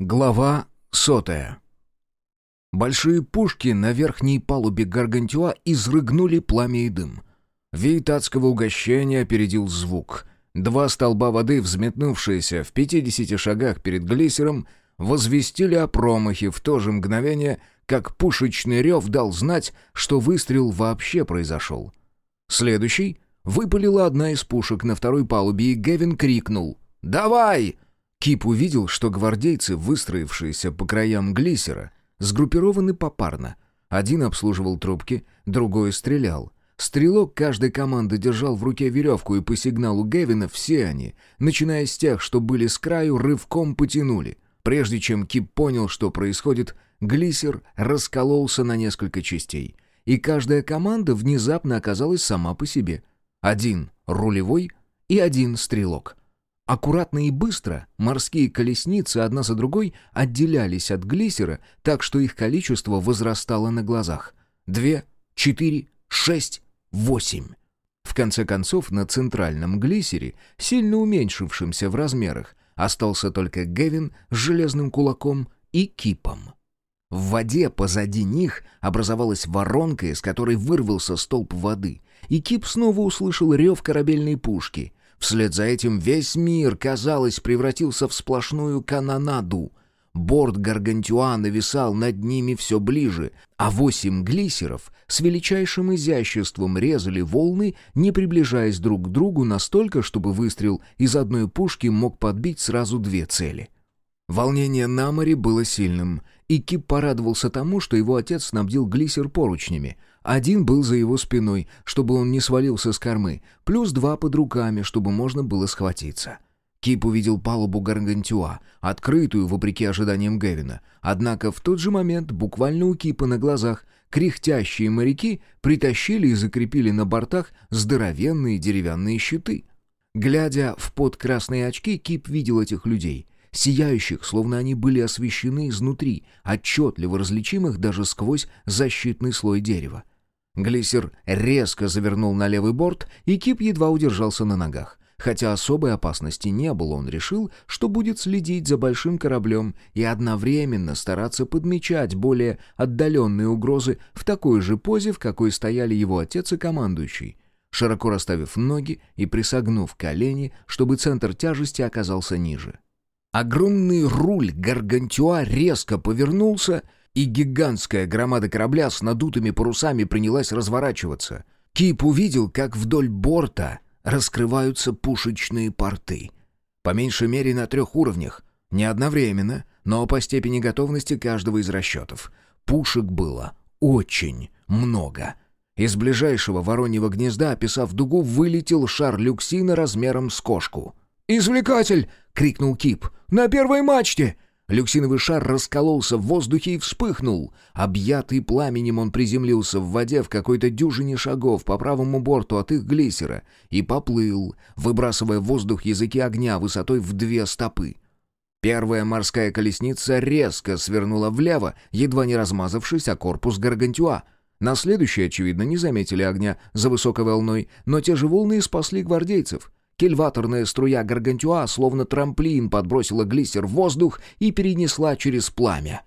Глава сотая. Большие пушки на верхней палубе Гаргантюа изрыгнули пламя и дым. Вид адского угощения опередил звук. Два столба воды, взметнувшиеся в 50 шагах перед глиссером, возвестили о промахе в то же мгновение, как пушечный рев дал знать, что выстрел вообще произошел. Следующий выпалила одна из пушек на второй палубе, и Гевин крикнул «Давай!» Кип увидел, что гвардейцы, выстроившиеся по краям глиссера, сгруппированы попарно. Один обслуживал трубки, другой стрелял. Стрелок каждой команды держал в руке веревку, и по сигналу Гевина все они, начиная с тех, что были с краю, рывком потянули. Прежде чем Кип понял, что происходит, глиссер раскололся на несколько частей. И каждая команда внезапно оказалась сама по себе. Один рулевой и один стрелок. Аккуратно и быстро морские колесницы одна за другой отделялись от глиссера, так что их количество возрастало на глазах. Две, четыре, шесть, восемь. В конце концов, на центральном глиссере, сильно уменьшившемся в размерах, остался только Гевин с железным кулаком и кипом. В воде позади них образовалась воронка, из которой вырвался столб воды, и Кип снова услышал рев корабельной пушки — Вслед за этим весь мир, казалось, превратился в сплошную канонаду. Борт Гаргантюа нависал над ними все ближе, а восемь глиссеров с величайшим изяществом резали волны, не приближаясь друг к другу настолько, чтобы выстрел из одной пушки мог подбить сразу две цели. Волнение на море было сильным, и Кип порадовался тому, что его отец снабдил глиссер поручнями — один был за его спиной, чтобы он не свалился с кормы, плюс два под руками, чтобы можно было схватиться. Кип увидел палубу Гаргантюа, открытую, вопреки ожиданиям Гевина. Однако в тот же момент, буквально у Кипа на глазах, кряхтящие моряки притащили и закрепили на бортах здоровенные деревянные щиты. Глядя в подкрасные очки, Кип видел этих людей — сияющих, словно они были освещены изнутри, отчетливо различимых даже сквозь защитный слой дерева. Глиссер резко завернул на левый борт, и Кип едва удержался на ногах. Хотя особой опасности не было, он решил, что будет следить за большим кораблем и одновременно стараться подмечать более отдаленные угрозы в такой же позе, в какой стояли его отец и командующий, широко расставив ноги и присогнув колени, чтобы центр тяжести оказался ниже. Огромный руль Гаргантюа резко повернулся — и гигантская громада корабля с надутыми парусами принялась разворачиваться. Кип увидел, как вдоль борта раскрываются пушечные порты. По меньшей мере на трех уровнях. Не одновременно, но по степени готовности каждого из расчетов. Пушек было очень много. Из ближайшего вороньего гнезда, описав дугу, вылетел шар люксина размером с кошку. «Извлекатель!» — крикнул Кип. «На первой мачте!» Люксиновый шар раскололся в воздухе и вспыхнул. Объятый пламенем он приземлился в воде в какой-то дюжине шагов по правому борту от их глиссера и поплыл, выбрасывая в воздух языки огня высотой в две стопы. Первая морская колесница резко свернула влево, едва не размазавшись о корпус Гаргантюа. На следующей, очевидно, не заметили огня за высокой волной, но те же волны спасли гвардейцев — Кельваторная струя гаргантюа, словно трамплин, подбросила глиссер в воздух и перенесла через пламя.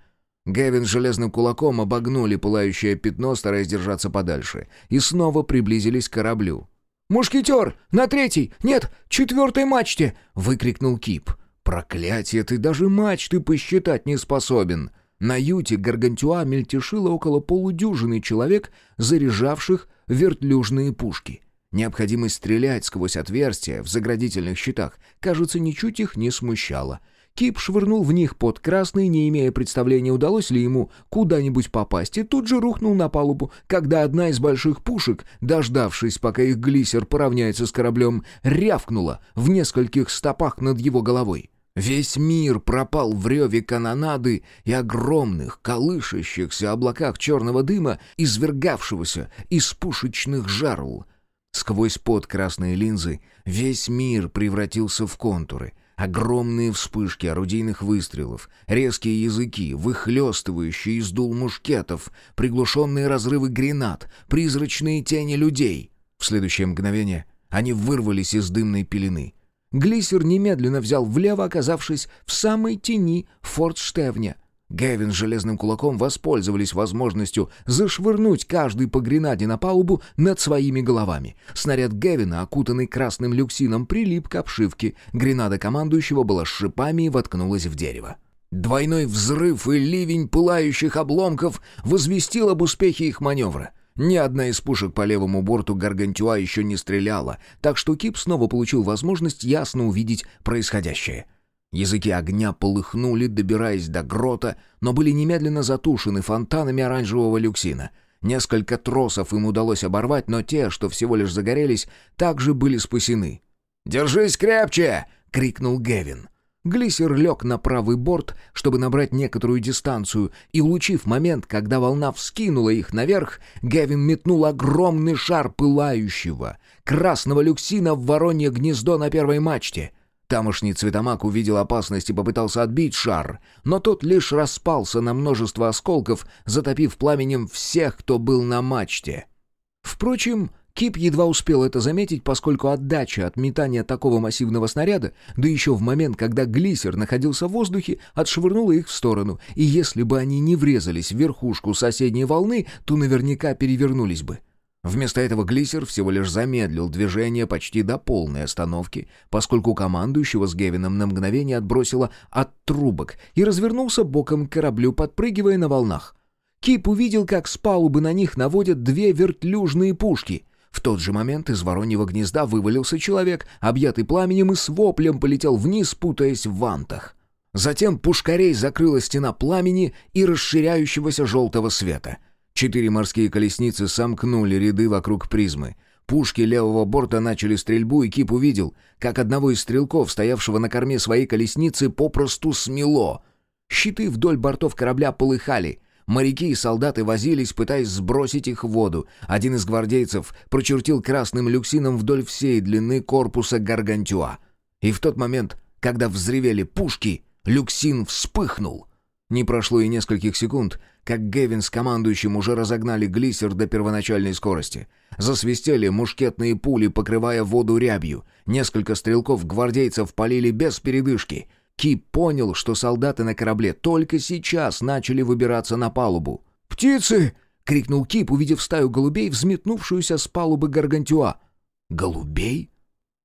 Гевин железным кулаком обогнули пылающее пятно, стараясь держаться подальше, и снова приблизились к кораблю. «Мушкетер! На третьей! Нет, четвертой мачте!» — выкрикнул Кип. «Проклятие, ты даже мачты посчитать не способен!» На юте Гаргантюа мельтешило около полудюжины человек, заряжавших вертлюжные пушки. Необходимость стрелять сквозь отверстия в заградительных щитах, кажется, ничуть их не смущала. Кип швырнул в них под красный, не имея представления, удалось ли ему куда-нибудь попасть, и тут же рухнул на палубу, когда одна из больших пушек, дождавшись, пока их глиссер поравняется с кораблем, рявкнула в нескольких стопах над его головой. Весь мир пропал в реве канонады и огромных, колышащихся облаках черного дыма, извергавшегося из пушечных жарл. Сквозь под красные линзы весь мир превратился в контуры. Огромные вспышки орудийных выстрелов, резкие языки, выхлестывающие из дул мушкетов, приглушенные разрывы гранат, призрачные тени людей. В следующее мгновение они вырвались из дымной пелены. Глиссер немедленно взял влево, оказавшись в самой тени фортштевня. Гевин с железным кулаком воспользовались возможностью зашвырнуть каждый по гренаде на палубу над своими головами. Снаряд Гевина, окутанный красным люксином, прилип к обшивке. Гренада командующего была с шипами и воткнулась в дерево. Двойной взрыв и ливень пылающих обломков возвестил об успехе их маневра. Ни одна из пушек по левому борту Гаргантюа еще не стреляла, так что Кип снова получил возможность ясно увидеть происходящее. Языки огня полыхнули, добираясь до грота, но были немедленно затушены фонтанами оранжевого люксина. Несколько тросов им удалось оборвать, но те, что всего лишь загорелись, также были спасены. «Держись крепче!» — крикнул Гевин. Глиссер лег на правый борт, чтобы набрать некоторую дистанцию, и, улучив момент, когда волна вскинула их наверх, Гевин метнул огромный шар пылающего, красного люксина в воронье гнездо на первой мачте — Тамошний цветомак увидел опасность и попытался отбить шар, но тот лишь распался на множество осколков, затопив пламенем всех, кто был на мачте. Впрочем, Кип едва успел это заметить, поскольку отдача от метания такого массивного снаряда, да еще в момент, когда глиссер находился в воздухе, отшвырнула их в сторону, и если бы они не врезались в верхушку соседней волны, то наверняка перевернулись бы. Вместо этого глиссер всего лишь замедлил движение почти до полной остановки, поскольку командующего с Гевином на мгновение отбросило от трубок и развернулся боком к кораблю, подпрыгивая на волнах. Кип увидел, как с палубы на них наводят две вертлюжные пушки. В тот же момент из вороньего гнезда вывалился человек, объятый пламенем и с воплем полетел вниз, путаясь в вантах. Затем пушкарей закрыла стена пламени и расширяющегося желтого света — Четыре морские колесницы сомкнули ряды вокруг призмы. Пушки левого борта начали стрельбу, и Кип увидел, как одного из стрелков, стоявшего на корме своей колесницы, попросту смело. Щиты вдоль бортов корабля полыхали. Моряки и солдаты возились, пытаясь сбросить их в воду. Один из гвардейцев прочертил красным люксином вдоль всей длины корпуса Гаргантюа. И в тот момент, когда взревели пушки, люксин вспыхнул. Не прошло и нескольких секунд, как Гевин с командующим уже разогнали глиссер до первоначальной скорости. Засвистели мушкетные пули, покрывая воду рябью. Несколько стрелков-гвардейцев полили без передышки. Кип понял, что солдаты на корабле только сейчас начали выбираться на палубу. «Птицы!» — крикнул Кип, увидев стаю голубей, взметнувшуюся с палубы Гаргантюа. «Голубей?»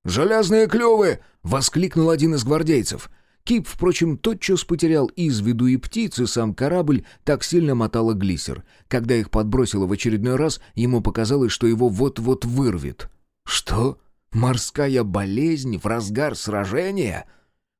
«Железные клювы!» — воскликнул один из гвардейцев. Кип, впрочем, тотчас потерял из виду и птицы, сам корабль так сильно мотало глиссер. Когда их подбросило в очередной раз, ему показалось, что его вот-вот вырвет. «Что? Морская болезнь в разгар сражения?»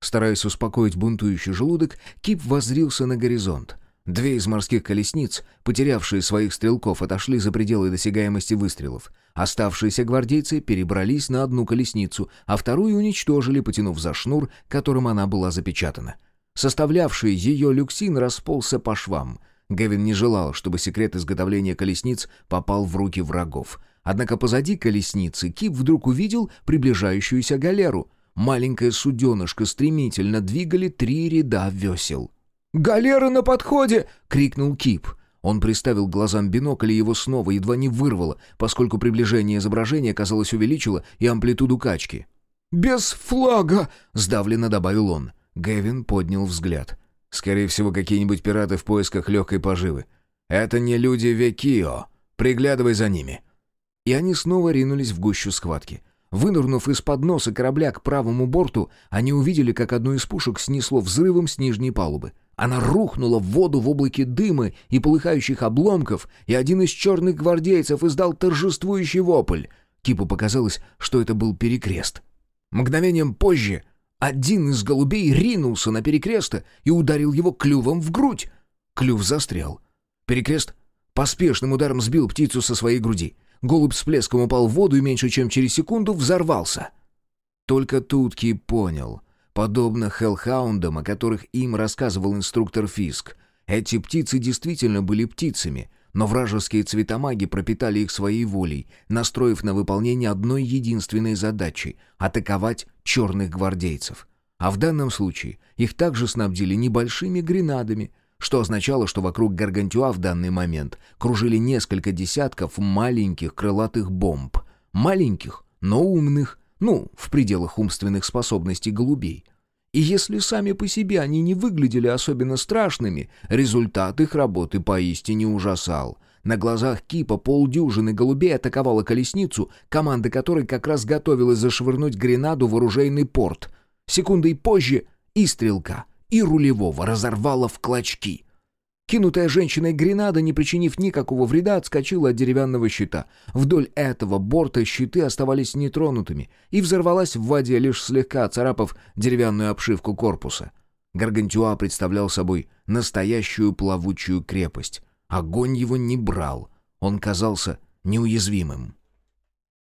Стараясь успокоить бунтующий желудок, Кип воззрился на горизонт. Две из морских колесниц, потерявшие своих стрелков, отошли за пределы досягаемости выстрелов. Оставшиеся гвардейцы перебрались на одну колесницу, а вторую уничтожили, потянув за шнур, которым она была запечатана. Составлявший ее люксин расползся по швам. Гевин не желал, чтобы секрет изготовления колесниц попал в руки врагов. Однако позади колесницы Кип вдруг увидел приближающуюся галеру. Маленькое суденышко стремительно двигали три ряда весел. «Галера на подходе!» — крикнул Кип. Он приставил глазам бинокль, и его снова едва не вырвало, поскольку приближение изображения, казалось, увеличило и амплитуду качки. «Без флага!» — сдавленно добавил он. Гэвин поднял взгляд. «Скорее всего, какие-нибудь пираты в поисках легкой поживы. Это не люди Векио. Приглядывай за ними». И они снова ринулись в гущу схватки. Вынырнув из-под носа корабля к правому борту, они увидели, как одну из пушек снесло взрывом с нижней палубы. Она рухнула в воду в облаке дыма и полыхающих обломков, и один из черных гвардейцев издал торжествующий вопль. Кипу показалось, что это был перекрест. Мгновением позже один из голубей ринулся на перекреста и ударил его клювом в грудь. Клюв застрял. Перекрест поспешным ударом сбил птицу со своей груди. Голубь с плеском упал в воду и меньше чем через секунду взорвался. Только тут Кип понял — Подобно хеллхаундам, о которых им рассказывал инструктор Фиск, эти птицы действительно были птицами, но вражеские цветомаги пропитали их своей волей, настроив на выполнение одной единственной задачи — атаковать черных гвардейцев. А в данном случае их также снабдили небольшими гренадами, что означало, что вокруг Гаргантюа в данный момент кружили несколько десятков маленьких крылатых бомб. Маленьких, но умных, ну, в пределах умственных способностей голубей. И если сами по себе они не выглядели особенно страшными, результат их работы поистине ужасал. На глазах Кипа полдюжины голубей атаковала колесницу, команда которой как раз готовилась зашвырнуть гренаду в оружейный порт. Секундой позже и стрелка, и рулевого разорвала в клочки — Кинутая женщиной гренада, не причинив никакого вреда, отскочила от деревянного щита. Вдоль этого борта щиты оставались нетронутыми, и взорвалась в воде, лишь слегка царапав деревянную обшивку корпуса. Гаргантюа представлял собой настоящую плавучую крепость. Огонь его не брал, он казался неуязвимым.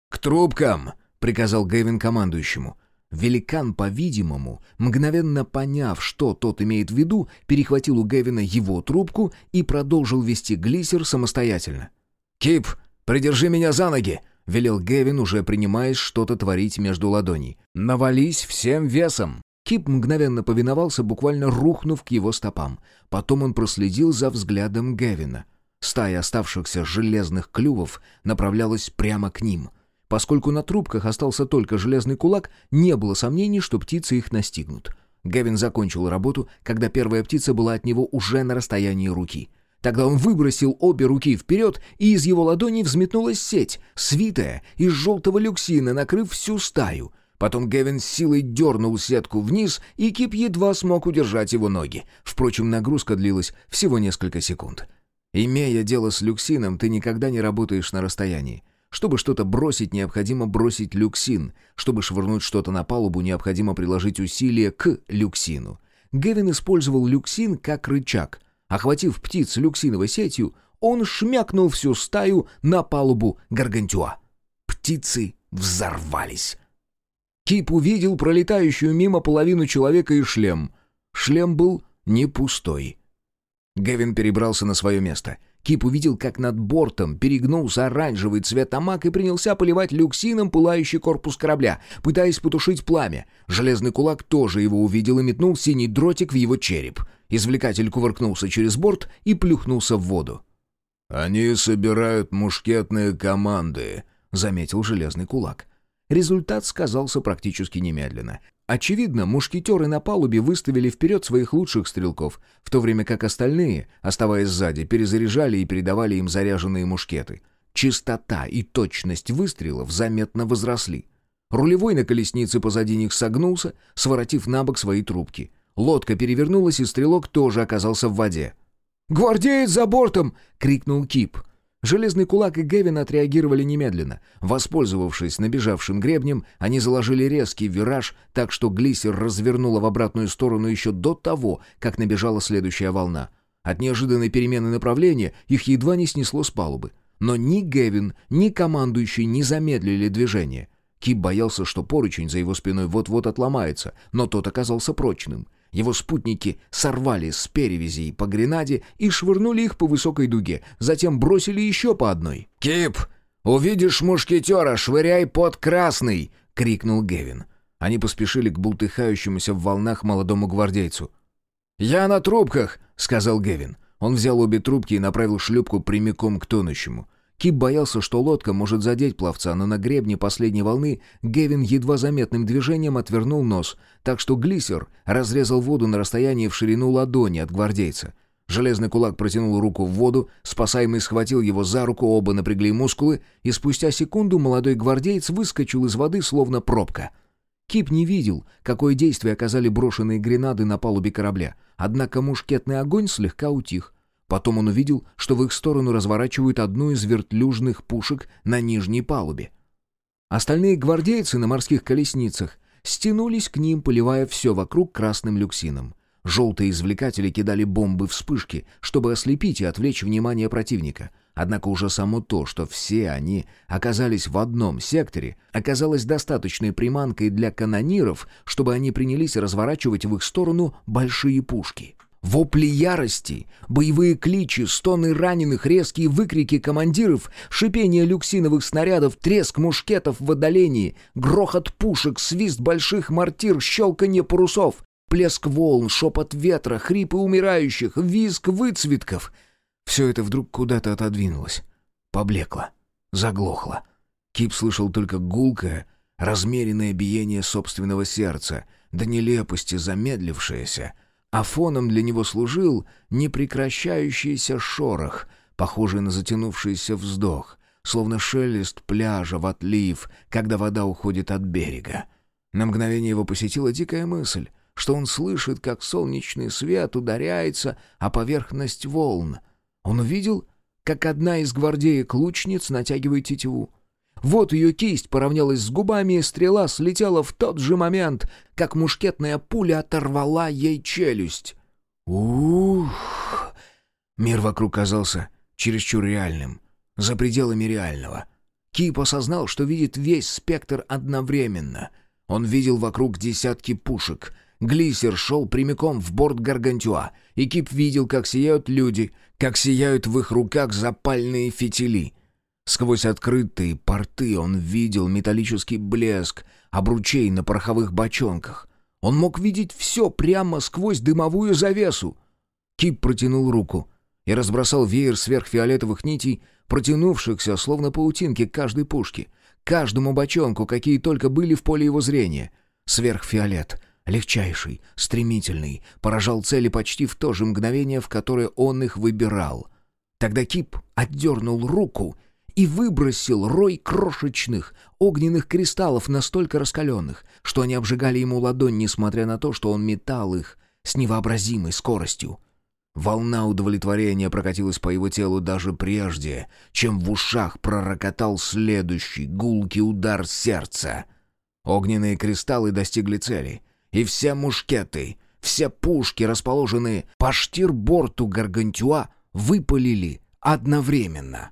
«К трубкам!» — приказал Гэвин командующему. Великан, по-видимому, мгновенно поняв, что тот имеет в виду, перехватил у Гевина его трубку и продолжил вести глиссер самостоятельно. «Кип, придержи меня за ноги!» — велел Гевин, уже принимаясь что-то творить между ладоней. «Навались всем весом!» Кип мгновенно повиновался, буквально рухнув к его стопам. Потом он проследил за взглядом Гевина. Стая оставшихся железных клювов направлялась прямо к ним — Поскольку на трубках остался только железный кулак, не было сомнений, что птицы их настигнут. Гевин закончил работу, когда первая птица была от него уже на расстоянии руки. Тогда он выбросил обе руки вперед, и из его ладони взметнулась сеть, свитая из желтого люксина, накрыв всю стаю. Потом Гевин с силой дернул сетку вниз, и Кип едва смог удержать его ноги. Впрочем, нагрузка длилась всего несколько секунд. Имея дело с люксином, ты никогда не работаешь на расстоянии. Чтобы что-то бросить, необходимо бросить люксин. Чтобы швырнуть что-то на палубу, необходимо приложить усилия к люксину. Гевин использовал люксин как рычаг. Охватив птиц люксиновой сетью, он шмякнул всю стаю на палубу гаргантюа. Птицы взорвались. Кип увидел пролетающую мимо половину человека и шлем. Шлем был не пустой. Гевин перебрался на свое место — Кип увидел, как над бортом перегнулся оранжевый цветомаг и принялся поливать люксином пылающий корпус корабля, пытаясь потушить пламя. Железный кулак тоже его увидел и метнул синий дротик в его череп. Извлекатель кувыркнулся через борт и плюхнулся в воду. «Они собирают мушкетные команды», — заметил железный кулак. Результат сказался практически немедленно. Очевидно, мушкетеры на палубе выставили вперед своих лучших стрелков, в то время как остальные, оставаясь сзади, перезаряжали и передавали им заряженные мушкеты. Частота и точность выстрелов заметно возросли. Рулевой на колеснице позади них согнулся, своротив на бок свои трубки. Лодка перевернулась, и стрелок тоже оказался в воде. «Гвардеец за бортом!» — крикнул Кип. Железный кулак и Гевин отреагировали немедленно. Воспользовавшись набежавшим гребнем, они заложили резкий вираж, так что глиссер развернуло в обратную сторону еще до того, как набежала следующая волна. От неожиданной перемены направления их едва не снесло с палубы. Но ни Гевин, ни командующий не замедлили движение. Кип боялся, что поручень за его спиной вот-вот отломается, но тот оказался прочным. Его спутники сорвали с перевязей по гренаде и швырнули их по высокой дуге, затем бросили еще по одной. «Кип, увидишь мушкетера, швыряй под красный!» — крикнул Гевин. Они поспешили к бултыхающемуся в волнах молодому гвардейцу. «Я на трубках!» — сказал Гевин. Он взял обе трубки и направил шлюпку прямиком к тонущему. Кип боялся, что лодка может задеть пловца, но на гребне последней волны Гевин едва заметным движением отвернул нос, так что глиссер разрезал воду на расстоянии в ширину ладони от гвардейца. Железный кулак протянул руку в воду, спасаемый схватил его за руку, оба напрягли мускулы, и спустя секунду молодой гвардеец выскочил из воды, словно пробка. Кип не видел, какое действие оказали брошенные гренады на палубе корабля, однако мушкетный огонь слегка утих. Потом он увидел, что в их сторону разворачивают одну из вертлюжных пушек на нижней палубе. Остальные гвардейцы на морских колесницах стянулись к ним, поливая все вокруг красным люксином. Желтые извлекатели кидали бомбы-вспышки, чтобы ослепить и отвлечь внимание противника. Однако уже само то, что все они оказались в одном секторе, оказалось достаточной приманкой для канониров, чтобы они принялись разворачивать в их сторону большие пушки. Вопли ярости, боевые кличи, стоны раненых, резкие выкрики командиров, шипение люксиновых снарядов, треск мушкетов в отдалении, грохот пушек, свист больших мортир, щелканье парусов, плеск волн, шепот ветра, хрипы умирающих, визг выцветков. Все это вдруг куда-то отодвинулось, поблекло, заглохло. Кип слышал только гулкое, размеренное биение собственного сердца, до нелепости замедлившееся, а фоном для него служил непрекращающийся шорох, похожий на затянувшийся вздох, словно шелест пляжа в отлив, когда вода уходит от берега. На мгновение его посетила дикая мысль, что он слышит, как солнечный свет ударяется о поверхность волн. Он увидел, как одна из гвардеек лучниц натягивает тетиву. Вот ее кисть поравнялась с губами, и стрела слетела в тот же момент, как мушкетная пуля оторвала ей челюсть. Ух! Мир вокруг казался чересчур реальным, за пределами реального. Кип осознал, что видит весь спектр одновременно. Он видел вокруг десятки пушек. Глиссер шел прямиком в борт Гаргантюа, и Кип видел, как сияют люди, как сияют в их руках запальные фитили — Сквозь открытые порты он видел металлический блеск обручей на пороховых бочонках. Он мог видеть все прямо сквозь дымовую завесу. Кип протянул руку и разбросал веер сверхфиолетовых нитей, протянувшихся, словно паутинки, к каждой пушке, каждому бочонку, какие только были в поле его зрения. Сверхфиолет, легчайший, стремительный, поражал цели почти в то же мгновение, в которое он их выбирал. Тогда Кип отдернул руку — и выбросил рой крошечных огненных кристаллов, настолько раскаленных, что они обжигали ему ладонь, несмотря на то, что он метал их с невообразимой скоростью. Волна удовлетворения прокатилась по его телу даже прежде, чем в ушах пророкотал следующий гулкий удар сердца. Огненные кристаллы достигли цели, и все мушкеты, все пушки, расположенные по штирборту Гаргантюа, выпалили одновременно —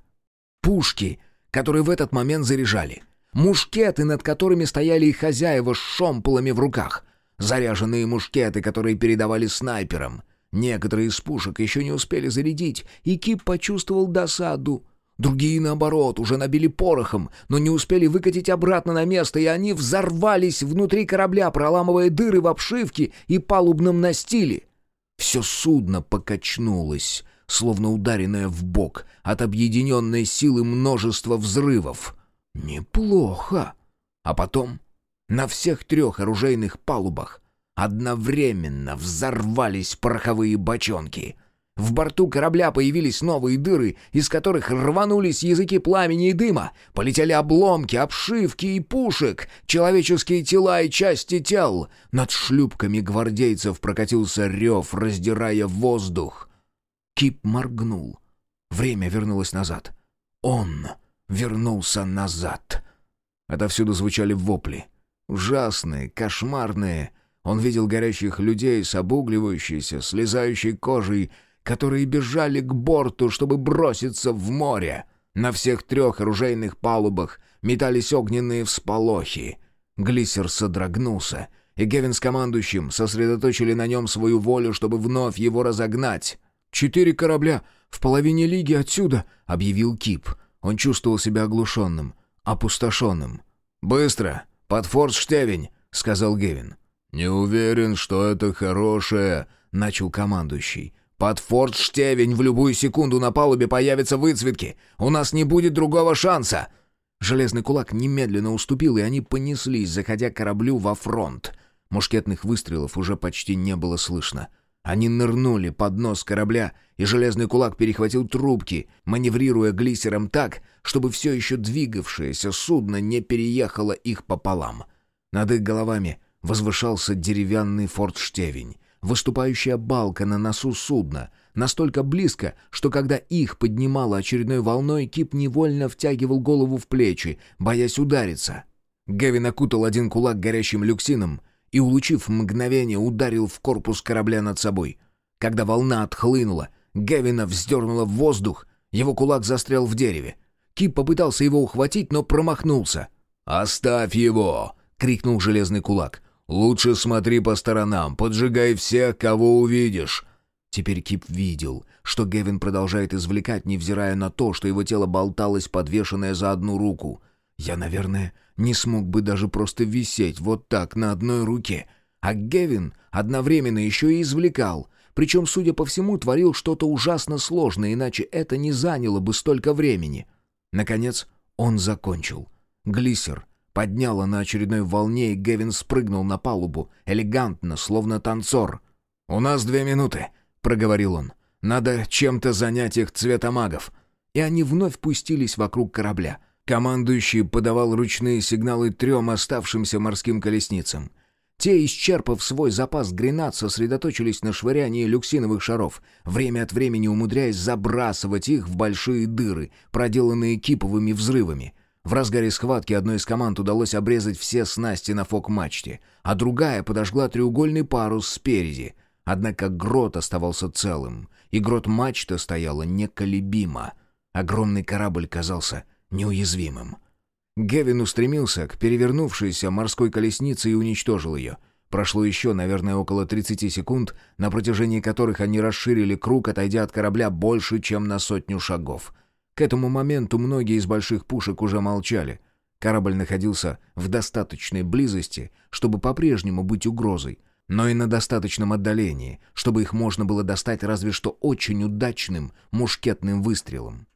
Пушки, которые в этот момент заряжали. Мушкеты, над которыми стояли их хозяева с шомполами в руках. Заряженные мушкеты, которые передавали снайперам. Некоторые из пушек еще не успели зарядить, и Кип почувствовал досаду. Другие, наоборот, уже набили порохом, но не успели выкатить обратно на место, и они взорвались внутри корабля, проламывая дыры в обшивке и палубном настиле. Все судно покачнулось, словно ударенная в бок от объединенной силы множества взрывов. Неплохо. А потом на всех трех оружейных палубах одновременно взорвались пороховые бочонки. В борту корабля появились новые дыры, из которых рванулись языки пламени и дыма, полетели обломки, обшивки и пушек, человеческие тела и части тел. Над шлюпками гвардейцев прокатился рев, раздирая воздух. Кип моргнул. Время вернулось назад. Он вернулся назад. Отовсюду звучали вопли. Ужасные, кошмарные. Он видел горящих людей с обугливающейся, слезающей кожей, которые бежали к борту, чтобы броситься в море. На всех трех оружейных палубах метались огненные всполохи. Глиссер содрогнулся, и Гевин с командующим сосредоточили на нем свою волю, чтобы вновь его разогнать. «Четыре корабля в половине лиги отсюда», — объявил Кип. Он чувствовал себя оглушенным, опустошенным. «Быстро! Под форт-штевень!» — сказал Гевин. «Не уверен, что это хорошее», — начал командующий. «Под форт-штевень в любую секунду на палубе появятся выцветки. У нас не будет другого шанса!» Железный кулак немедленно уступил, и они понеслись, заходя кораблю во фронт. Мушкетных выстрелов уже почти не было слышно. Они нырнули под нос корабля, и железный кулак перехватил трубки, маневрируя глиссером так, чтобы все еще двигавшееся судно не переехало их пополам. Над их головами возвышался деревянный фортштевень, выступающая балка на носу судна, настолько близко, что когда их поднимало очередной волной, Кип невольно втягивал голову в плечи, боясь удариться. Гевин окутал один кулак горящим люксином — и, улучив мгновение, ударил в корпус корабля над собой. Когда волна отхлынула, Гевина вздернула в воздух, его кулак застрял в дереве. Кип попытался его ухватить, но промахнулся. «Оставь его!» — крикнул железный кулак. «Лучше смотри по сторонам, поджигай всех, кого увидишь!» Теперь Кип видел, что Гевин продолжает извлекать, невзирая на то, что его тело болталось, подвешенное за одну руку. Я, наверное, не смог бы даже просто висеть вот так на одной руке. А Гевин одновременно еще и извлекал. Причем, судя по всему, творил что-то ужасно сложное, иначе это не заняло бы столько времени. Наконец, он закончил. Глиссер подняло на очередной волне, и Гевин спрыгнул на палубу, элегантно, словно танцор. «У нас две минуты», — проговорил он. «Надо чем-то занять их цветомагов». И они вновь пустились вокруг корабля. Командующий подавал ручные сигналы трем оставшимся морским колесницам. Те, исчерпав свой запас гранат, сосредоточились на швырянии люксиновых шаров, время от времени умудряясь забрасывать их в большие дыры, проделанные киповыми взрывами. В разгаре схватки одной из команд удалось обрезать все снасти на фок-мачте, а другая подожгла треугольный парус спереди. Однако грот оставался целым, и грот-мачта стояла неколебимо. Огромный корабль казался неуязвимым. Гевин устремился к перевернувшейся морской колеснице и уничтожил ее. Прошло еще, наверное, около 30 секунд, на протяжении которых они расширили круг, отойдя от корабля больше, чем на сотню шагов. К этому моменту многие из больших пушек уже молчали. Корабль находился в достаточной близости, чтобы по-прежнему быть угрозой, но и на достаточном отдалении, чтобы их можно было достать разве что очень удачным мушкетным выстрелом.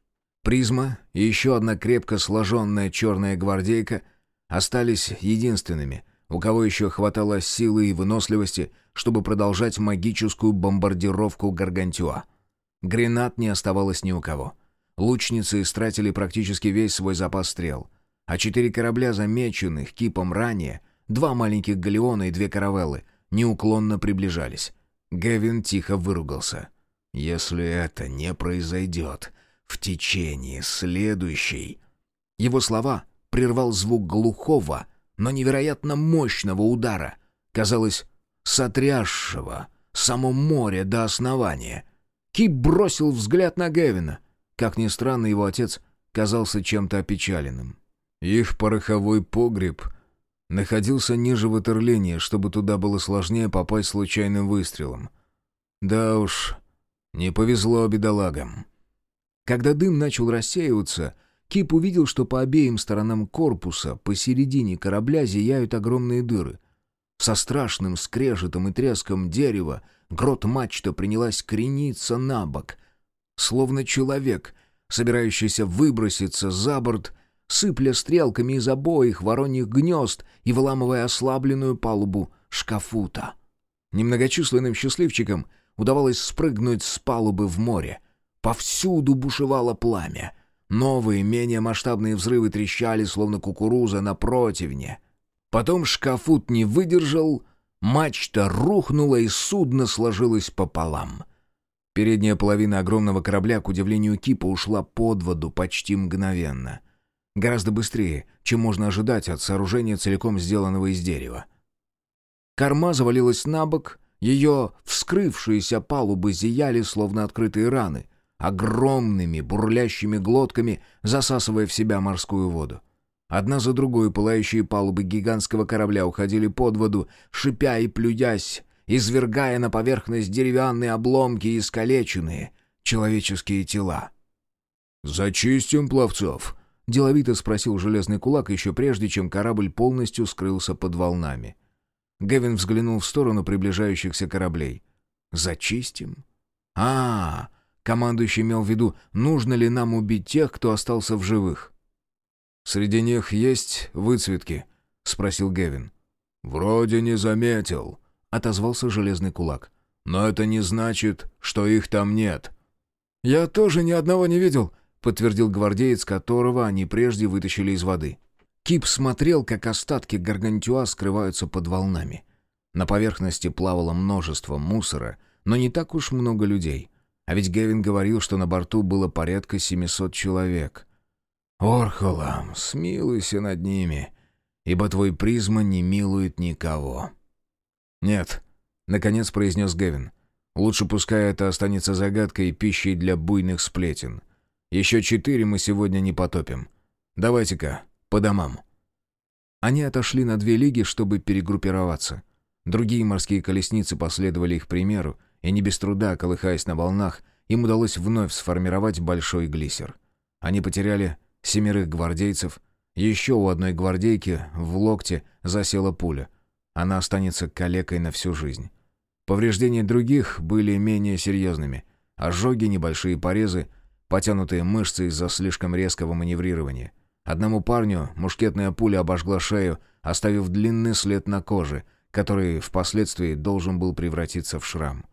Призма и еще одна крепко сложенная черная гвардейка остались единственными, у кого еще хватало силы и выносливости, чтобы продолжать магическую бомбардировку Гаргантюа. Гренат не оставалось ни у кого. Лучницы истратили практически весь свой запас стрел, а четыре корабля, замеченных кипом ранее, два маленьких галеона и две каравеллы, неуклонно приближались. Гевин тихо выругался. «Если это не произойдет, в течение следующей. Его слова прервал звук глухого, но невероятно мощного удара, казалось, сотрясшего само море до основания. Кип бросил взгляд на Гевина. Как ни странно, его отец казался чем-то опечаленным. Их пороховой погреб находился ниже ватерления, чтобы туда было сложнее попасть случайным выстрелом. Да уж, не повезло бедолагам. Когда дым начал рассеиваться, Кип увидел, что по обеим сторонам корпуса, посередине корабля, зияют огромные дыры. Со страшным скрежетом и треском дерева грот-мачта принялась крениться на бок, словно человек, собирающийся выброситься за борт, сыпля стрелками из обоих вороньих гнезд и выламывая ослабленную палубу шкафута. Немногочисленным счастливчикам удавалось спрыгнуть с палубы в море — Повсюду бушевало пламя. Новые, менее масштабные взрывы трещали, словно кукуруза на противне. Потом шкафут не выдержал, мачта рухнула, и судно сложилось пополам. Передняя половина огромного корабля, к удивлению Кипа, ушла под воду почти мгновенно. Гораздо быстрее, чем можно ожидать от сооружения, целиком сделанного из дерева. Корма завалилась на бок, ее вскрывшиеся палубы зияли, словно открытые раны — огромными бурлящими глотками засасывая в себя морскую воду. Одна за другой пылающие палубы гигантского корабля уходили под воду, шипя и плюясь, извергая на поверхность деревянные обломки и искалеченные человеческие тела. «Зачистим пловцов?» — деловито спросил железный кулак еще прежде, чем корабль полностью скрылся под волнами. Гевин взглянул в сторону приближающихся кораблей. «Зачистим?» «А, Командующий имел в виду, нужно ли нам убить тех, кто остался в живых. «Среди них есть выцветки?» — спросил Гевин. «Вроде не заметил», — отозвался железный кулак. «Но это не значит, что их там нет». «Я тоже ни одного не видел», — подтвердил гвардеец, которого они прежде вытащили из воды. Кип смотрел, как остатки гаргантюа скрываются под волнами. На поверхности плавало множество мусора, но не так уж много людей — а ведь Гевин говорил, что на борту было порядка 700 человек. «Орхолам, смилуйся над ними, ибо твой призма не милует никого». «Нет», — наконец произнес Гевин. «Лучше пускай это останется загадкой и пищей для буйных сплетен. Еще четыре мы сегодня не потопим. Давайте-ка, по домам». Они отошли на две лиги, чтобы перегруппироваться. Другие морские колесницы последовали их примеру, и не без труда, колыхаясь на волнах, им удалось вновь сформировать большой глиссер. Они потеряли семерых гвардейцев, еще у одной гвардейки в локте засела пуля. Она останется калекой на всю жизнь. Повреждения других были менее серьезными. Ожоги, небольшие порезы, потянутые мышцы из-за слишком резкого маневрирования. Одному парню мушкетная пуля обожгла шею, оставив длинный след на коже, который впоследствии должен был превратиться в шрам.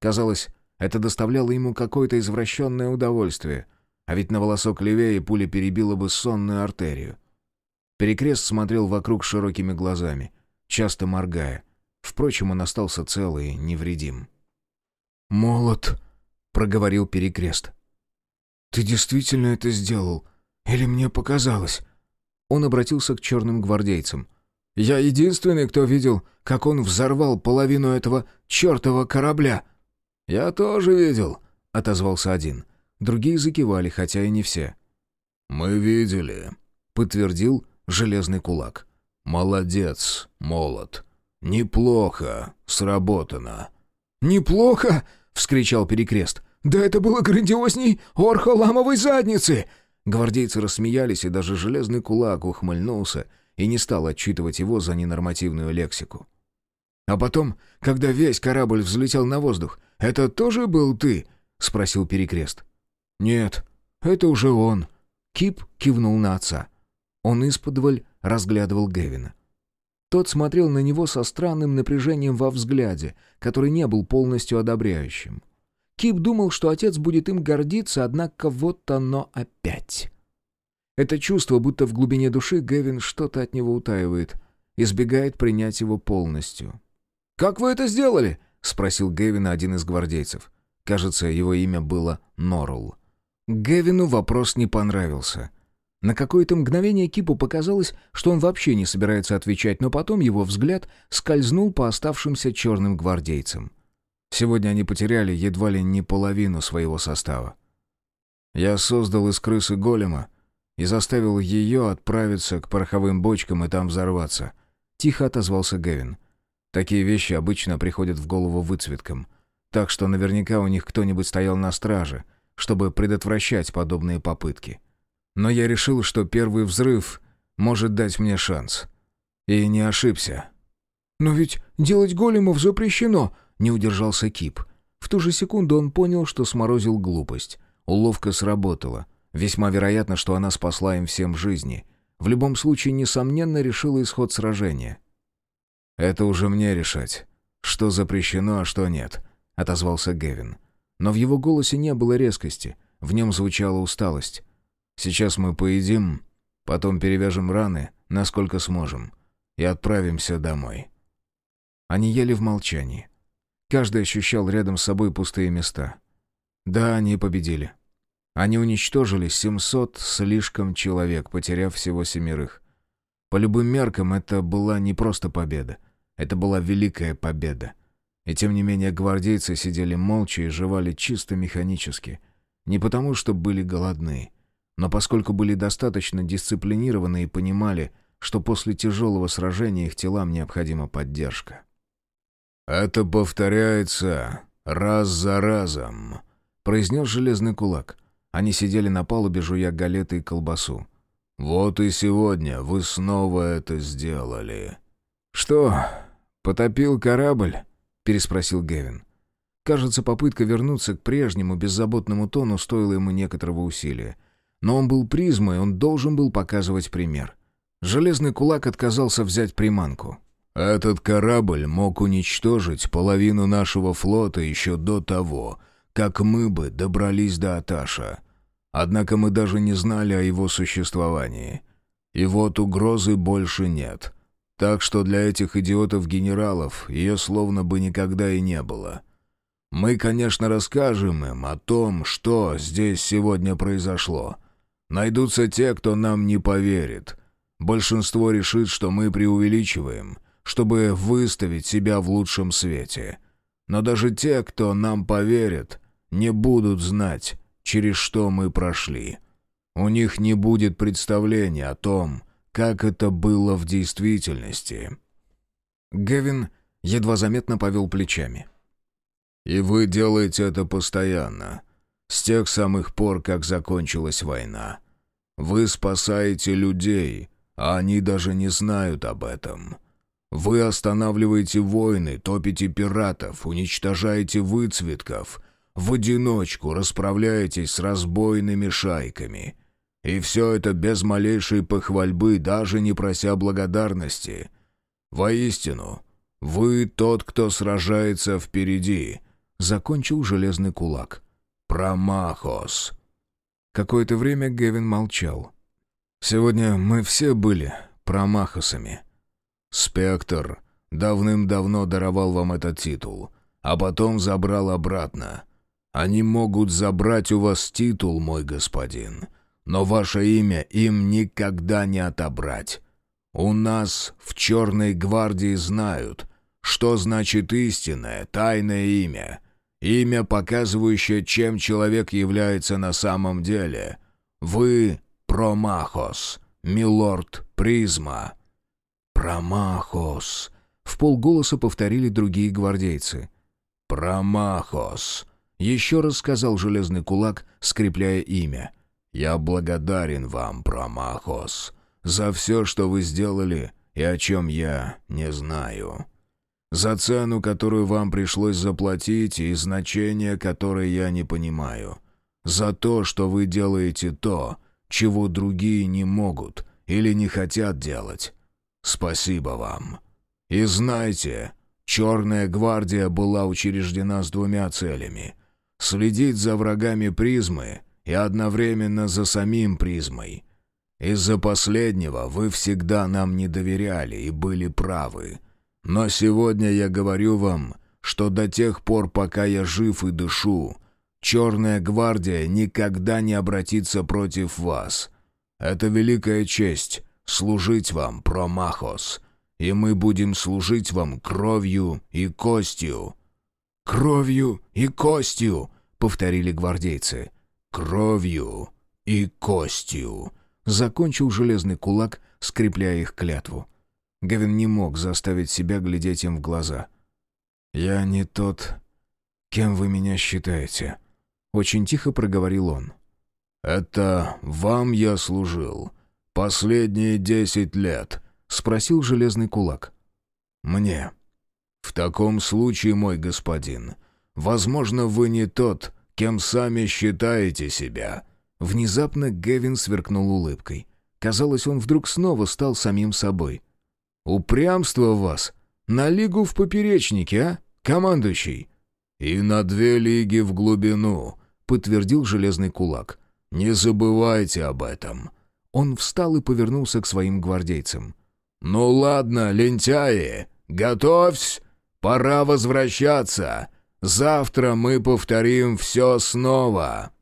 Казалось, это доставляло ему какое-то извращенное удовольствие, а ведь на волосок левее пуля перебила бы сонную артерию. Перекрест смотрел вокруг широкими глазами, часто моргая. Впрочем, он остался целый и невредим. «Молот», — проговорил Перекрест. «Ты действительно это сделал? Или мне показалось?» Он обратился к черным гвардейцам. «Я единственный, кто видел, как он взорвал половину этого чертова корабля». «Я тоже видел», — отозвался один. Другие закивали, хотя и не все. «Мы видели», — подтвердил железный кулак. «Молодец, молот. Неплохо сработано». «Неплохо?» — вскричал Перекрест. «Да это было грандиозней орхоламовой задницы!» Гвардейцы рассмеялись, и даже железный кулак ухмыльнулся и не стал отчитывать его за ненормативную лексику. «А потом, когда весь корабль взлетел на воздух, это тоже был ты?» — спросил Перекрест. «Нет, это уже он». Кип кивнул на отца. Он исподволь разглядывал Гевина. Тот смотрел на него со странным напряжением во взгляде, который не был полностью одобряющим. Кип думал, что отец будет им гордиться, однако вот оно опять. Это чувство, будто в глубине души Гевин что-то от него утаивает, избегает принять его полностью. «Как вы это сделали?» — спросил Гевина один из гвардейцев. Кажется, его имя было Норрелл. Гевину вопрос не понравился. На какое-то мгновение Кипу показалось, что он вообще не собирается отвечать, но потом его взгляд скользнул по оставшимся черным гвардейцам. Сегодня они потеряли едва ли не половину своего состава. Я создал из крысы голема и заставил ее отправиться к пороховым бочкам и там взорваться. Тихо отозвался Гевин. Такие вещи обычно приходят в голову выцветкам. Так что наверняка у них кто-нибудь стоял на страже, чтобы предотвращать подобные попытки. Но я решил, что первый взрыв может дать мне шанс. И не ошибся. «Но ведь делать големов запрещено», — не удержался Кип. В ту же секунду он понял, что сморозил глупость. Уловка сработала. Весьма вероятно, что она спасла им всем жизни. В любом случае, несомненно, решила исход сражения. «Это уже мне решать, что запрещено, а что нет», — отозвался Гевин. Но в его голосе не было резкости, в нем звучала усталость. Сейчас мы поедим, потом перевяжем раны, насколько сможем, и отправимся домой». Они ели в молчании. Каждый ощущал рядом с собой пустые места. Да, они победили. Они уничтожили 700 слишком человек, потеряв всего семерых. По любым меркам это была не просто победа. Это была великая победа. И тем не менее гвардейцы сидели молча и жевали чисто механически. Не потому, что были голодны, но поскольку были достаточно дисциплинированы и понимали, что после тяжелого сражения их телам необходима поддержка. «Это повторяется раз за разом», — произнес железный кулак. Они сидели на палубе, жуя галеты и колбасу. «Вот и сегодня вы снова это сделали». «Что, потопил корабль?» — переспросил Гевин. Кажется, попытка вернуться к прежнему беззаботному тону стоила ему некоторого усилия. Но он был призмой, он должен был показывать пример. Железный кулак отказался взять приманку. «Этот корабль мог уничтожить половину нашего флота еще до того, как мы бы добрались до Аташа. Однако мы даже не знали о его существовании. И вот угрозы больше нет. Так что для этих идиотов-генералов ее словно бы никогда и не было». Мы, конечно, расскажем им о том, что здесь сегодня произошло. Найдутся те, кто нам не поверит. Большинство решит, что мы преувеличиваем, чтобы выставить себя в лучшем свете. Но даже те, кто нам поверит, не будут знать, через что мы прошли. У них не будет представления о том, как это было в действительности». Гевин едва заметно повел плечами. «И вы делаете это постоянно. С тех самых пор, как закончилась война. Вы спасаете людей, а они даже не знают об этом. Вы останавливаете войны, топите пиратов, уничтожаете выцветков, в одиночку расправляетесь с разбойными шайками. И все это без малейшей похвальбы, даже не прося благодарности. Воистину, вы тот, кто сражается впереди», — закончил железный кулак. «Промахос». Какое-то время Гевин молчал. «Сегодня мы все были промахосами». «Спектр давным-давно даровал вам этот титул, а потом забрал обратно. Они могут забрать у вас титул, мой господин, но ваше имя им никогда не отобрать. У нас в Черной гвардии знают, что значит истинное, тайное имя. Имя, показывающее, чем человек является на самом деле. Вы — Промахос, милорд Призма». «Промахос», — в полголоса повторили другие гвардейцы. «Промахос», — еще раз сказал железный кулак, скрепляя имя. «Я благодарен вам, Промахос, за все, что вы сделали и о чем я не знаю. За цену, которую вам пришлось заплатить, и значение, которое я не понимаю. За то, что вы делаете то, чего другие не могут или не хотят делать. Спасибо вам. И знайте, Черная гвардия была учреждена с двумя целями — следить за врагами призмы и одновременно за самим призмой. Из-за последнего вы всегда нам не доверяли и были правы. Но сегодня я говорю вам, что до тех пор, пока я жив и дышу, Черная гвардия никогда не обратится против вас. Это великая честь — служить вам, Промахос, и мы будем служить вам кровью и костью». «Кровью и костью», — повторили гвардейцы кровью и костью», — закончил железный кулак, скрепляя их клятву. Гавин не мог заставить себя глядеть им в глаза. «Я не тот, кем вы меня считаете», — очень тихо проговорил он. «Это вам я служил последние десять лет», — спросил железный кулак. «Мне. В таком случае, мой господин, возможно, вы не тот, кем сами считаете себя». Внезапно Гевин сверкнул улыбкой. Казалось, он вдруг снова стал самим собой. «Упрямство в вас! На лигу в поперечнике, а, командующий?» «И на две лиги в глубину», — подтвердил железный кулак. «Не забывайте об этом». Он встал и повернулся к своим гвардейцам. «Ну ладно, лентяи, готовься, пора возвращаться. Завтра мы повторим все снова».